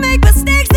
make mistakes.